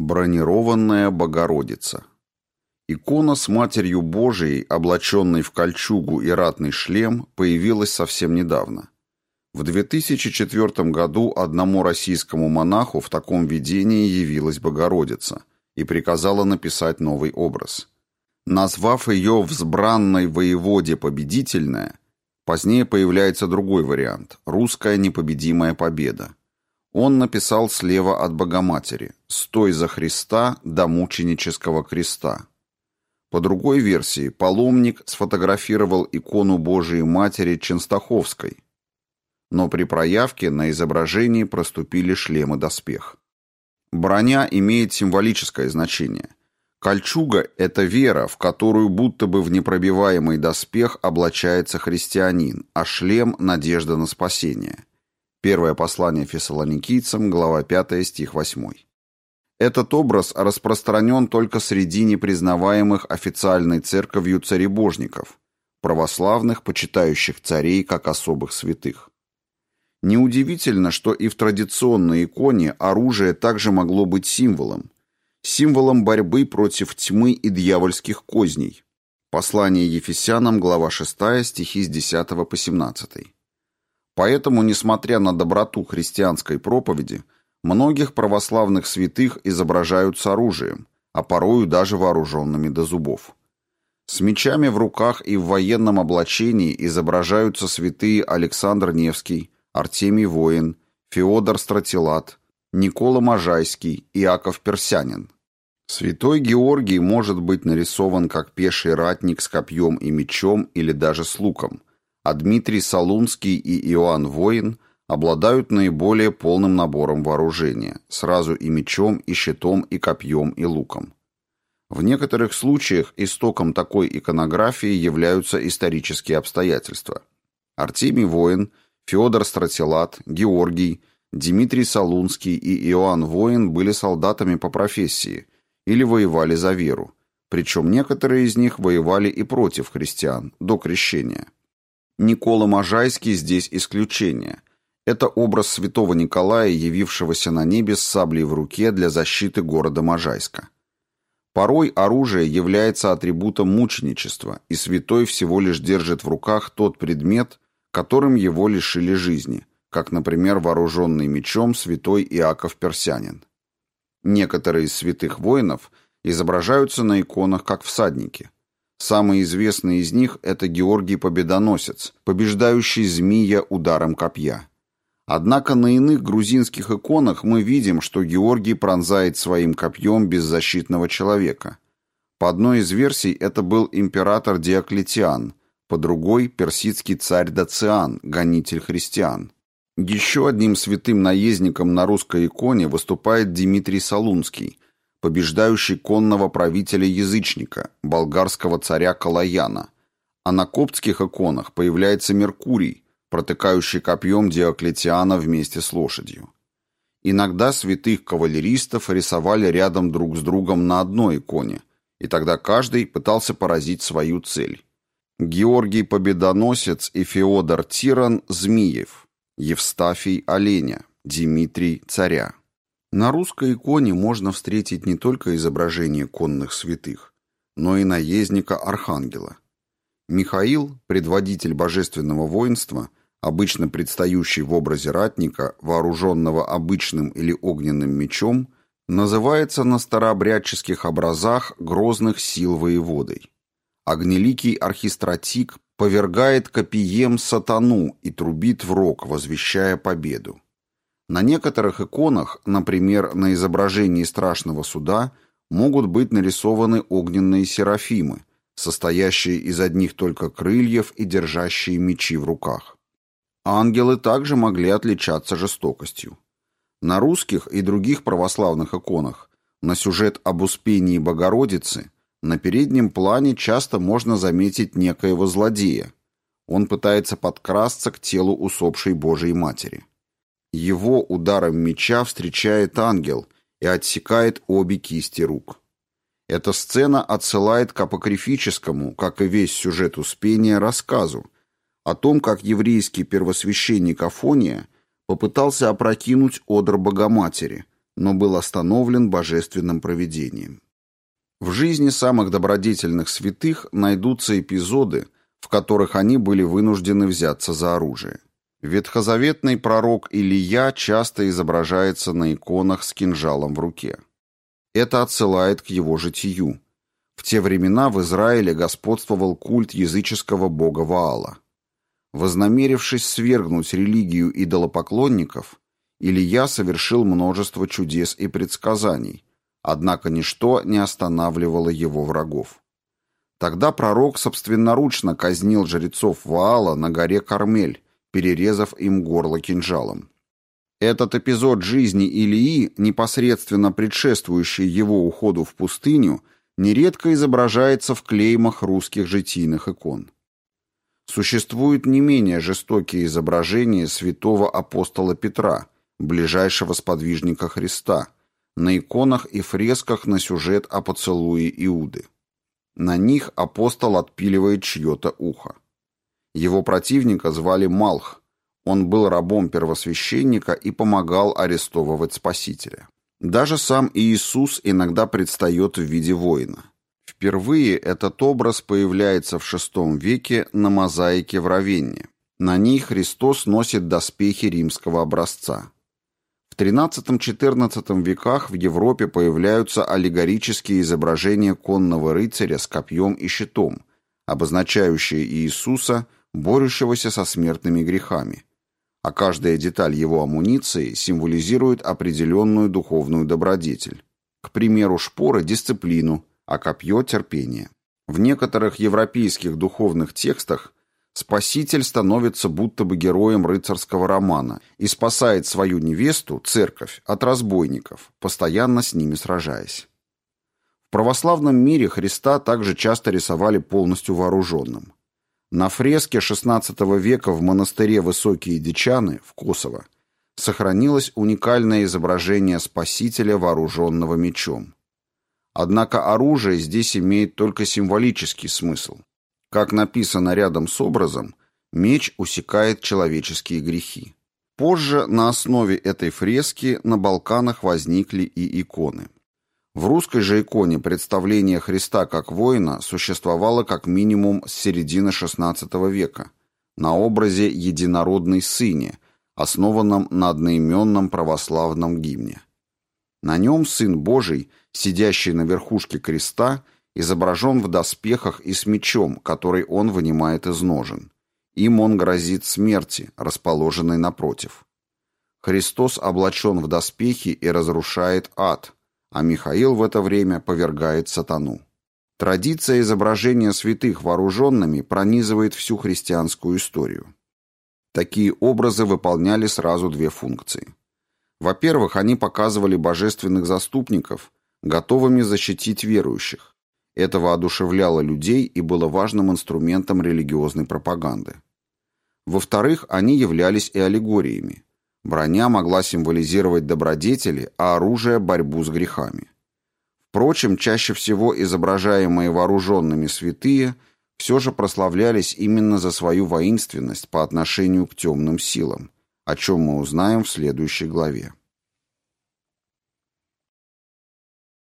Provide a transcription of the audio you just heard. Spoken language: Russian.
Бронированная Богородица. Икона с Матерью Божией, облаченной в кольчугу и ратный шлем, появилась совсем недавно. В 2004 году одному российскому монаху в таком видении явилась Богородица и приказала написать новый образ. Назвав ее «взбранной воеводе победительная», позднее появляется другой вариант – «русская непобедимая победа». Он написал слева от Богоматери «Стой за Христа до мученического креста». По другой версии, паломник сфотографировал икону Божией Матери Ченстаховской, но при проявке на изображении проступили шлем и доспех. Броня имеет символическое значение. Кольчуга – это вера, в которую будто бы в непробиваемый доспех облачается христианин, а шлем – надежда на спасение – Первое послание фессалоникийцам, глава 5, стих 8. Этот образ распространен только среди непризнаваемых официальной церковью царебожников, православных, почитающих царей как особых святых. Неудивительно, что и в традиционной иконе оружие также могло быть символом, символом борьбы против тьмы и дьявольских козней. Послание Ефесянам, глава 6, стихи с 10 по 17. Поэтому, несмотря на доброту христианской проповеди, многих православных святых изображают с оружием, а порою даже вооруженными до зубов. С мечами в руках и в военном облачении изображаются святые Александр Невский, Артемий Воин, Феодор Стратилат, Никола Можайский, Иаков Персянин. Святой Георгий может быть нарисован как пеший ратник с копьем и мечом или даже с луком – а Дмитрий Солунский и Иоанн Воин обладают наиболее полным набором вооружения, сразу и мечом, и щитом, и копьем, и луком. В некоторых случаях истоком такой иконографии являются исторические обстоятельства. Артемий Воин, Федор Стратилат, Георгий, Дмитрий Солунский и Иоанн Воин были солдатами по профессии или воевали за веру, причем некоторые из них воевали и против христиан до крещения. Никола Можайский здесь исключение. Это образ святого Николая, явившегося на небе с саблей в руке для защиты города Можайска. Порой оружие является атрибутом мученичества, и святой всего лишь держит в руках тот предмет, которым его лишили жизни, как, например, вооруженный мечом святой Иаков Персянин. Некоторые из святых воинов изображаются на иконах как всадники – Самый известный из них – это Георгий Победоносец, побеждающий змея ударом копья. Однако на иных грузинских иконах мы видим, что Георгий пронзает своим копьем беззащитного человека. По одной из версий это был император Диоклетиан, по другой – персидский царь Дациан, гонитель христиан. Еще одним святым наездником на русской иконе выступает Дмитрий Солунский – побеждающий конного правителя-язычника, болгарского царя Калаяна. А на коптских иконах появляется Меркурий, протыкающий копьем Диоклетиана вместе с лошадью. Иногда святых кавалеристов рисовали рядом друг с другом на одной иконе, и тогда каждый пытался поразить свою цель. Георгий Победоносец и Феодор Тиран – Змиев, Евстафий – Оленя, Дмитрий – Царя. На русской иконе можно встретить не только изображение конных святых, но и наездника Архангела. Михаил, предводитель божественного воинства, обычно предстающий в образе ратника, вооруженного обычным или огненным мечом, называется на старообрядческих образах грозных сил воеводой. Огнеликий архистратик повергает копием сатану и трубит в рог, возвещая победу. На некоторых иконах, например, на изображении страшного суда, могут быть нарисованы огненные серафимы, состоящие из одних только крыльев и держащие мечи в руках. Ангелы также могли отличаться жестокостью. На русских и других православных иконах на сюжет об Успении Богородицы на переднем плане часто можно заметить некоего злодея. Он пытается подкрасться к телу усопшей Божией Матери. Его ударом меча встречает ангел и отсекает обе кисти рук. Эта сцена отсылает к апокрифическому, как и весь сюжет Успения, рассказу о том, как еврейский первосвященник Афония попытался опрокинуть одр Богоматери, но был остановлен божественным провидением. В жизни самых добродетельных святых найдутся эпизоды, в которых они были вынуждены взяться за оружие. Ветхозаветный пророк Илия часто изображается на иконах с кинжалом в руке. Это отсылает к его житию. В те времена в Израиле господствовал культ языческого бога Ваала. Вознамерившись свергнуть религию идолопоклонников, Илья совершил множество чудес и предсказаний, однако ничто не останавливало его врагов. Тогда пророк собственноручно казнил жрецов Ваала на горе Кармель, перерезав им горло кинжалом. Этот эпизод жизни Илии, непосредственно предшествующий его уходу в пустыню, нередко изображается в клеймах русских житийных икон. Существуют не менее жестокие изображения святого апостола Петра, ближайшего сподвижника Христа, на иконах и фресках на сюжет о поцелуе Иуды. На них апостол отпиливает чье-то ухо. Его противника звали Малх. Он был рабом первосвященника и помогал арестовывать Спасителя. Даже сам Иисус иногда предстает в виде воина. Впервые этот образ появляется в VI веке на мозаике в Равенне. На ней Христос носит доспехи римского образца. В XIII-XIV веках в Европе появляются аллегорические изображения конного рыцаря с копьем и щитом, обозначающие Иисуса – борющегося со смертными грехами, а каждая деталь его амуниции символизирует определенную духовную добродетель. К примеру, шпора – дисциплину, а копье – терпение. В некоторых европейских духовных текстах Спаситель становится будто бы героем рыцарского романа и спасает свою невесту, церковь, от разбойников, постоянно с ними сражаясь. В православном мире Христа также часто рисовали полностью вооруженным. На фреске XVI века в монастыре Высокие Дичаны в Косово сохранилось уникальное изображение Спасителя, вооруженного мечом. Однако оружие здесь имеет только символический смысл. Как написано рядом с образом, меч усекает человеческие грехи. Позже на основе этой фрески на Балканах возникли и иконы. В русской же иконе представление Христа как воина существовало как минимум с середины XVI века на образе «Единородной Сыне», основанном на одноименном православном гимне. На нем Сын Божий, сидящий на верхушке креста, изображен в доспехах и с мечом, который он вынимает из ножен. Им он грозит смерти, расположенной напротив. Христос облачен в доспехи и разрушает ад – а Михаил в это время повергает сатану. Традиция изображения святых вооруженными пронизывает всю христианскую историю. Такие образы выполняли сразу две функции. Во-первых, они показывали божественных заступников, готовыми защитить верующих. Это воодушевляло людей и было важным инструментом религиозной пропаганды. Во-вторых, они являлись и аллегориями. Броня могла символизировать добродетели, а оружие – борьбу с грехами. Впрочем, чаще всего изображаемые вооруженными святые все же прославлялись именно за свою воинственность по отношению к темным силам, о чем мы узнаем в следующей главе.